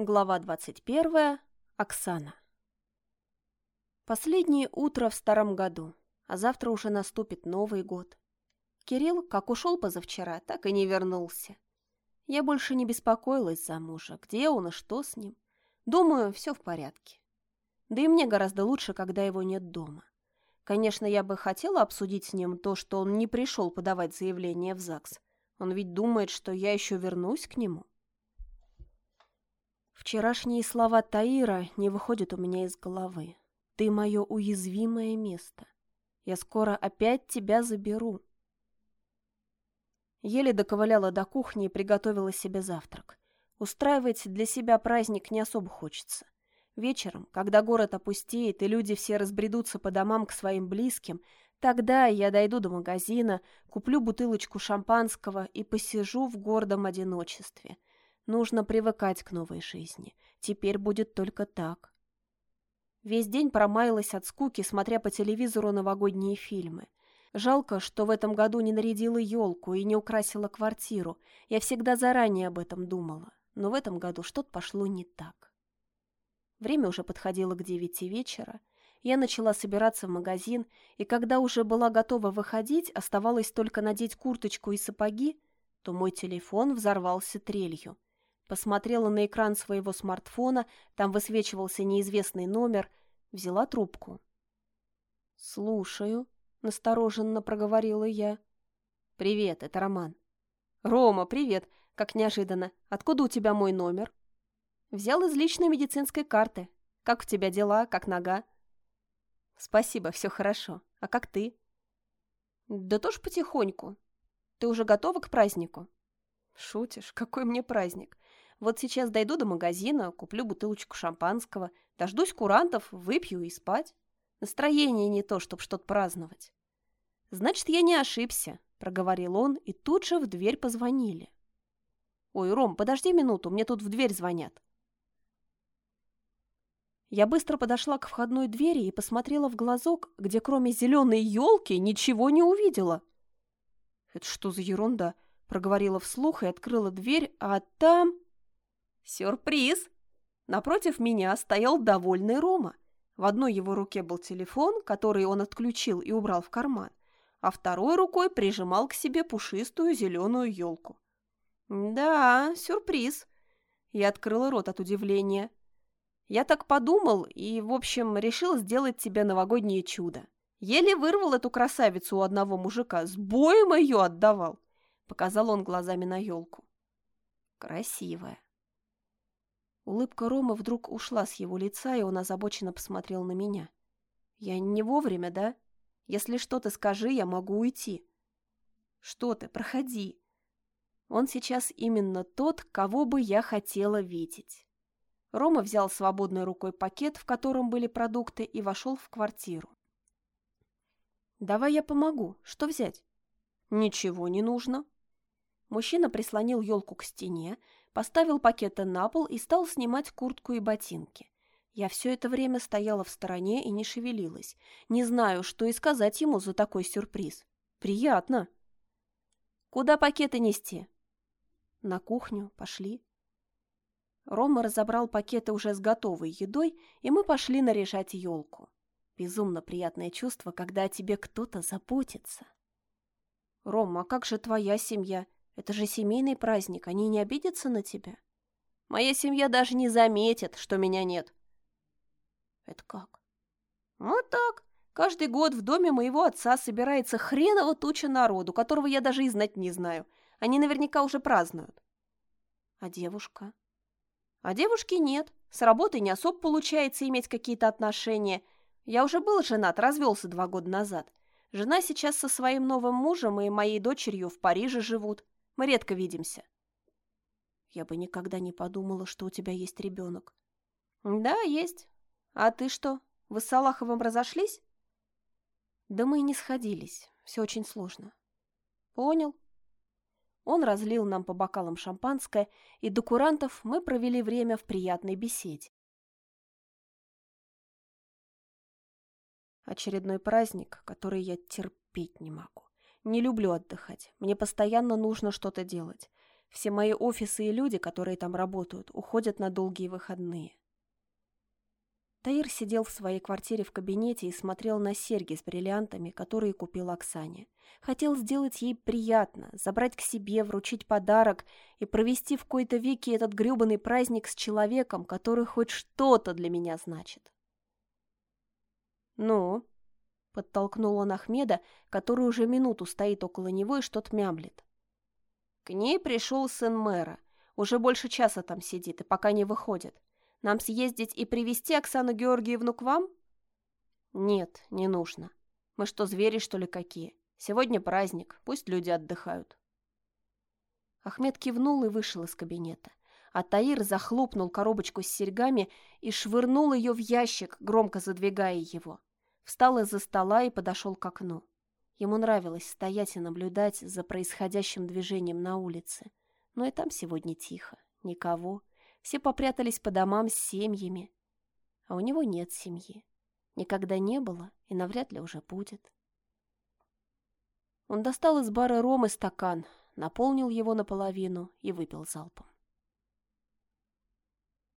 Глава 21. Оксана. Последнее утро в старом году, а завтра уже наступит Новый год. Кирилл, как ушел позавчера, так и не вернулся. Я больше не беспокоилась за мужа, где он и что с ним. Думаю, все в порядке. Да и мне гораздо лучше, когда его нет дома. Конечно, я бы хотела обсудить с ним то, что он не пришел подавать заявление в ЗАГС. Он ведь думает, что я еще вернусь к нему. Вчерашние слова Таира не выходят у меня из головы. Ты мое уязвимое место. Я скоро опять тебя заберу. Еле доковыляла до кухни и приготовила себе завтрак. Устраивать для себя праздник не особо хочется. Вечером, когда город опустеет и люди все разбредутся по домам к своим близким, тогда я дойду до магазина, куплю бутылочку шампанского и посижу в гордом одиночестве – Нужно привыкать к новой жизни. Теперь будет только так. Весь день промаялась от скуки, смотря по телевизору новогодние фильмы. Жалко, что в этом году не нарядила елку и не украсила квартиру. Я всегда заранее об этом думала. Но в этом году что-то пошло не так. Время уже подходило к девяти вечера. Я начала собираться в магазин, и когда уже была готова выходить, оставалось только надеть курточку и сапоги, то мой телефон взорвался трелью. Посмотрела на экран своего смартфона, там высвечивался неизвестный номер, взяла трубку. «Слушаю», — настороженно проговорила я. «Привет, это Роман». «Рома, привет! Как неожиданно. Откуда у тебя мой номер?» «Взял из личной медицинской карты. Как у тебя дела, как нога?» «Спасибо, все хорошо. А как ты?» «Да тоже потихоньку. Ты уже готова к празднику?» «Шутишь? Какой мне праздник? Вот сейчас дойду до магазина, куплю бутылочку шампанского, дождусь курантов, выпью и спать. Настроение не то, чтобы что-то праздновать. Значит, я не ошибся, проговорил он, и тут же в дверь позвонили. Ой, Ром, подожди минуту, мне тут в дверь звонят. Я быстро подошла к входной двери и посмотрела в глазок, где кроме зеленой елки ничего не увидела. «Это что за ерунда?» — проговорила вслух и открыла дверь, а там... Сюрприз! Напротив меня стоял довольный Рома. В одной его руке был телефон, который он отключил и убрал в карман, а второй рукой прижимал к себе пушистую зеленую елку. «Да, сюрприз!» Я открыла рот от удивления. «Я так подумал и, в общем, решил сделать тебе новогоднее чудо. Еле вырвал эту красавицу у одного мужика, с боем ее отдавал!» Показал он глазами на елку. «Красивая!» Улыбка Ромы вдруг ушла с его лица, и он озабоченно посмотрел на меня. «Я не вовремя, да? Если что-то скажи, я могу уйти». «Что ты? Проходи». Он сейчас именно тот, кого бы я хотела видеть. Рома взял свободной рукой пакет, в котором были продукты, и вошел в квартиру. «Давай я помогу. Что взять?» «Ничего не нужно». Мужчина прислонил елку к стене, поставил пакеты на пол и стал снимать куртку и ботинки. Я все это время стояла в стороне и не шевелилась. Не знаю, что и сказать ему за такой сюрприз. Приятно. Куда пакеты нести? На кухню. Пошли. Рома разобрал пакеты уже с готовой едой, и мы пошли наряжать елку. Безумно приятное чувство, когда о тебе кто-то заботится. «Ром, а как же твоя семья? Это же семейный праздник, они не обидятся на тебя? Моя семья даже не заметит, что меня нет. Это как? Вот так. Каждый год в доме моего отца собирается хреново туча народу, которого я даже и знать не знаю. Они наверняка уже празднуют. А девушка? А девушки нет. С работой не особо получается иметь какие-то отношения. Я уже был женат, развелся два года назад. Жена сейчас со своим новым мужем и моей дочерью в Париже живут. Мы редко видимся. Я бы никогда не подумала, что у тебя есть ребенок. Да, есть. А ты что, вы с Салаховым разошлись? Да мы и не сходились. Все очень сложно. Понял. Он разлил нам по бокалам шампанское, и до курантов мы провели время в приятной беседе. Очередной праздник, который я терпеть не могу. Не люблю отдыхать. Мне постоянно нужно что-то делать. Все мои офисы и люди, которые там работают, уходят на долгие выходные. Таир сидел в своей квартире в кабинете и смотрел на серьги с бриллиантами, которые купил Оксане. Хотел сделать ей приятно, забрать к себе, вручить подарок и провести в кои-то веки этот грёбаный праздник с человеком, который хоть что-то для меня значит. «Ну?» — подтолкнул он Ахмеда, который уже минуту стоит около него и что-то мямлет. К ней пришел сын мэра. Уже больше часа там сидит и пока не выходит. Нам съездить и привести Оксану Георгиевну к вам? Нет, не нужно. Мы что, звери, что ли, какие? Сегодня праздник, пусть люди отдыхают. Ахмед кивнул и вышел из кабинета. А Таир захлопнул коробочку с серьгами и швырнул ее в ящик, громко задвигая его. Встал из-за стола и подошел к окну. Ему нравилось стоять и наблюдать за происходящим движением на улице. Но и там сегодня тихо, никого. Все попрятались по домам с семьями. А у него нет семьи. Никогда не было и навряд ли уже будет. Он достал из бара ром и стакан, наполнил его наполовину и выпил залпом.